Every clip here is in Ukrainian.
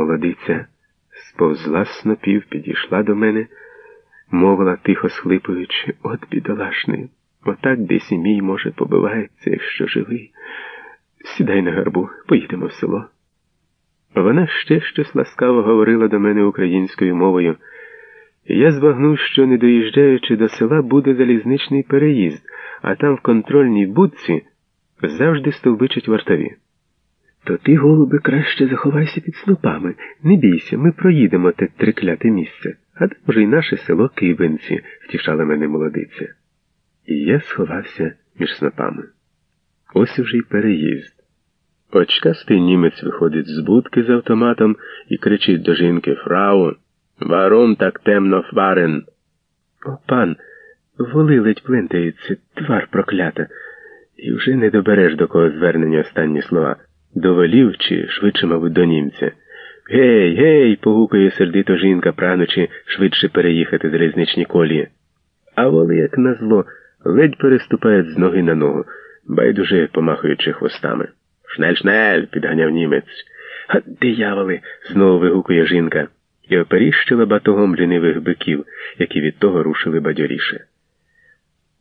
Молодиця сповзла снопів, підійшла до мене, мовила, тихо схлипуючи, от бідолашний, отак десь і мій, може, побивається, якщо живий. Сідай на гарбу, поїдемо в село. Вона ще щось ласкаво говорила до мене українською мовою. Я збагнув, що, не доїжджаючи до села, буде залізничний переїзд, а там в контрольній будці завжди стовбичать вартові. То ти, голуби, краще заховайся під снопами. Не бійся, ми проїдемо те трикляте місце, а там вже й наше село Кибенці, втішала мене молодиця. І я сховався між снопами. Ось уже й переїзд. Очкастий німець виходить з будки з автоматом і кричить до жінки Фрау, варом так темно фварен. О, пан, воли ледь плентаєтся, твар проклята, і вже не добереш до кого звернені останні слова. До чи швидше, мабуть, до німця. Гей, гей, погукує сердито жінка, прагнучи швидше переїхати залізничні колії. А воли, як назло, ледь переступають з ноги на ногу, байдуже помахуючи хвостами. Schnell, schnell, підганяв німець. А дияволи. знову вигукує жінка і оперіщила батогом лінивих биків, які від того рушили бадьоріше.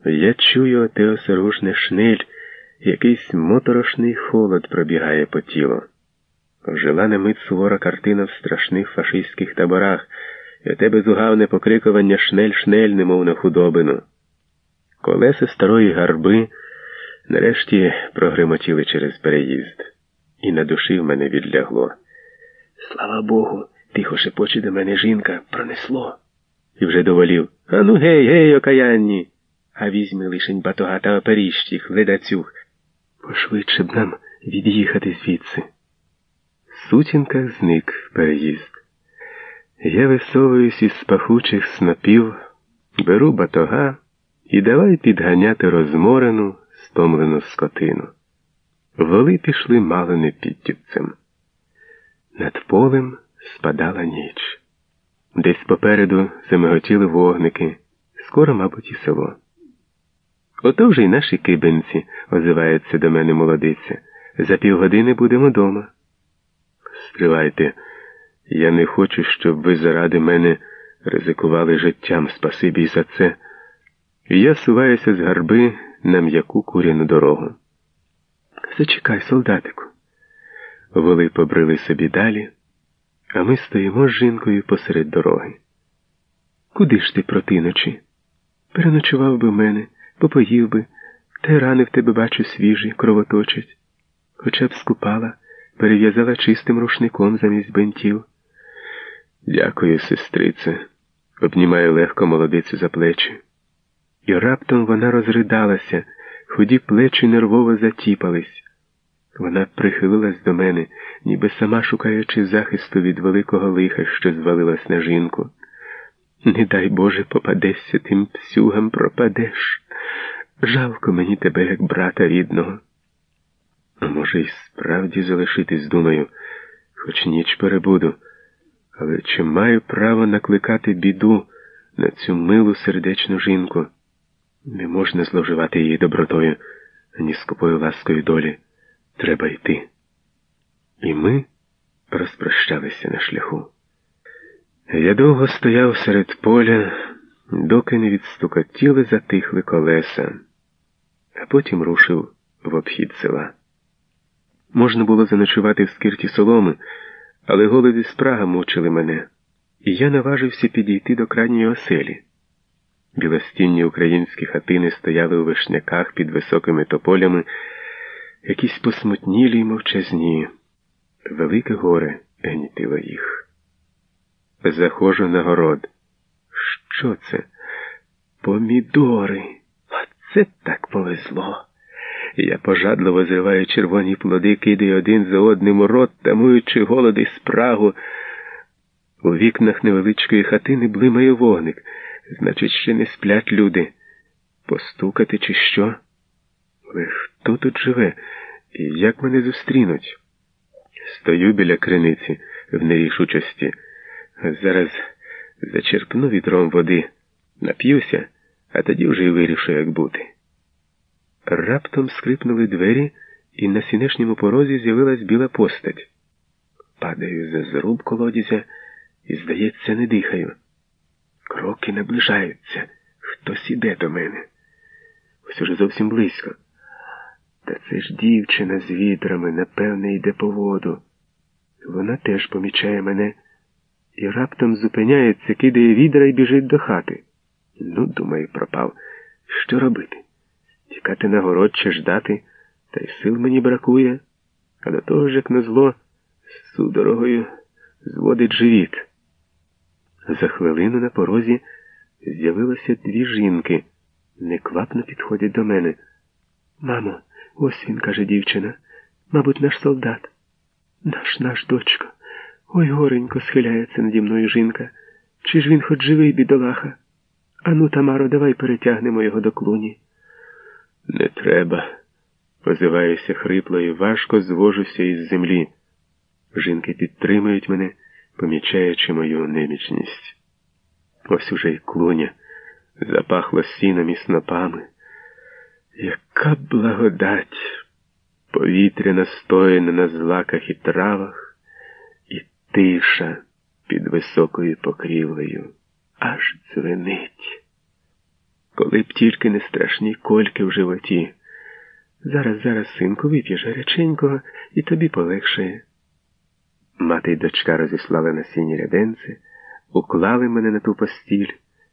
Я чую оте осоружне schnell, якийсь моторошний холод пробігає по тілу. Ожила на мить сувора картина в страшних фашистських таборах, і оте безугавне покрикування schnell-schnell, немов на худобину. Колеса старої гарби нарешті прогримотіли через переїзд, і на душі в мене відлягло. Слава Богу, тихо шепоче до мене жінка, пронесло. І вже доволів. Ану гей, гей, окаянні. А візьми лишень батога та оперіщих, ледацюг. Пошвидше б нам від'їхати звідси. Сутінках зник переїзд. Я висовуюсь із пахучих снопів, беру батога і давай підганяти розморену, стомлену скотину. Воли пішли мало не підтюпцем. Над полем спадала ніч. Десь попереду замиготіли вогники, скоро, мабуть, і село. Ото вже й наші кибенці, озивається до мене молодиця. За півгодини будемо дома. Стривайте, я не хочу, щоб ви заради мене ризикували життям, спасибі за це. І я суваюся з гарби на м'яку куряну дорогу. Зачекай, солдатику. Воли побрили собі далі, а ми стоїмо з жінкою посеред дороги. Куди ж ти протиночі? Переночував би мене, попоїв би, та й рани в тебе бачу свіжі, кровоточать. Хоча б скупала, перев'язала чистим рушником замість бентів. Дякую, сестрице, обнімаю легко молодицю за плечі. І раптом вона розридалася, худі плечі нервово затіпались. Вона прихилилась до мене, ніби сама шукаючи захисту від великого лиха, що звалилась на жінку. Не дай Боже, попадешся тим псюгам пропадеш. Жалко мені тебе, як брата рідного. А може, й справді залишитись, думаю, хоч ніч перебуду, але чи маю право накликати біду на цю милу сердечну жінку? Не можна зловживати її добротою, ані скупою ласкою долі. Треба йти. І ми розпрощалися на шляху. Я довго стояв серед поля, доки не відстукотіли, затихли колеса, а потім рушив в обхід села. Можна було заночувати в скирті соломи, але голод і спрага мучили мене, і я наважився підійти до крайньої оселі. Білостінні українські хатини стояли у вишняках під високими тополями, якісь посмутнілі й мовчазні. Велике горе гнітило їх. Заходжу на город. Що це? Помідори. Оце так повезло. Я пожадливо зриваю червоні плоди, кидаю один за одним у рот, тамуючи голод і спрагу. У вікнах невеличкої хатини блимає вогник. Значить, ще не сплять люди. Постукати, чи що? Але хто тут живе? І як мене зустрінуть? Стою біля криниці в нерішучості. Зараз зачерпну вітром води, нап'юся, а тоді вже й вирішу, як бути. Раптом скрипнули двері, і на сінешньому порозі з'явилась біла постать. падаю за зруб колодязя і, здається, не дихаю. Кроки наближаються. Хтось іде до мене. Ось уже зовсім близько. Та це ж дівчина з вітрами, напевне, йде по воду. Вона теж помічає мене і раптом зупиняється, кидає відра і біжить до хати. Ну, думаю, пропав. Що робити? Тікати на город чи ждати, та й сил мені бракує, а до того ж, як на зло, з судорогою зводить живіт. За хвилину на порозі з'явилося дві жінки, неквапно підходять до мене. Мамо, ось він, каже дівчина, мабуть, наш солдат. Наш наш дочко. Ой, горенько схиляється наді мною жінка. Чи ж він хоч живий, бідолаха? Ану, Тамаро, давай перетягнемо його до клуні. Не треба. Позиваюся хрипло і важко звожуся із землі. Жінки підтримують мене, помічаючи мою немічність. Ось уже й клуня запахло сіном і снопами. Яка благодать! Повітря настояне на злаках і травах, і тиша під високою покрівлею аж дзвенить. Коли б тільки не страшні кольки в животі. Зараз, зараз, синку, вип'єш гаряченького і тобі полегшає. Мати й дочка розіслали на сіні ряденце, уклали мене на ту постіль,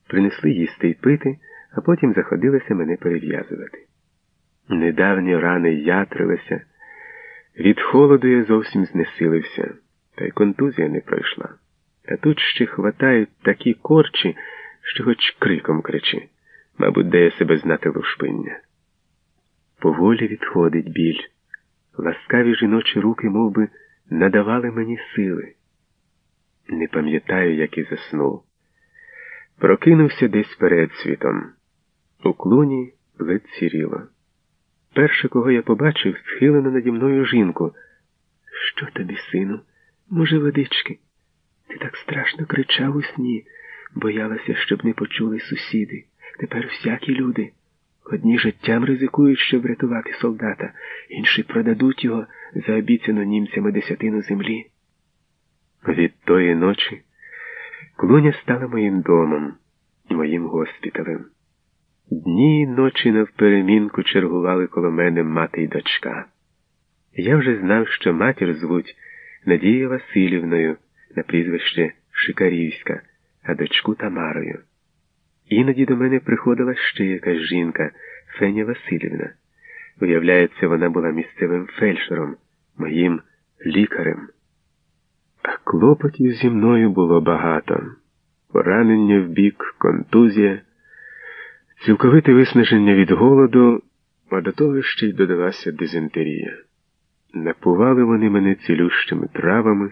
принесли їсти й пити, а потім заходилися мене перев'язувати. Недавні рани ятрилися, від холоду я зовсім знесилився, та й контузія не пройшла. А тут ще хватають такі корчі, що хоч криком кричи, мабуть, дає себе знати лушпиння. Поволі відходить біль. Ласкаві жіночі руки мов би, надавали мені сили. Не пам'ятаю, як і заснув. Прокинувся десь перед світом. У клуні ледь сіріло. Перше, кого я побачив, схилено наді мною жінку. Що тобі, сину? Може, водички? Ти так страшно кричав у сні, боялася, щоб не почули сусіди. Тепер всякі люди. Одні життям ризикують, щоб врятувати солдата, інші продадуть його за обіцяну німцями десятину землі. Від тої ночі клуня стала моїм домом, моїм госпіталем. Дні й ночі навперемінку чергували коло мене мати й дочка. Я вже знав, що матір звуть Надія Васильівною на прізвище Шикарівська, а дочку Тамарою. Іноді до мене приходила ще якась жінка, Феня Васильівна. Виявляється, вона була місцевим фельдшером, моїм лікарем. А клопотів зі мною було багато. Поранення в бік, контузія, цілковите виснаження від голоду, а до того ще й додалася дизентерія. Напували вони мене цілющими травами.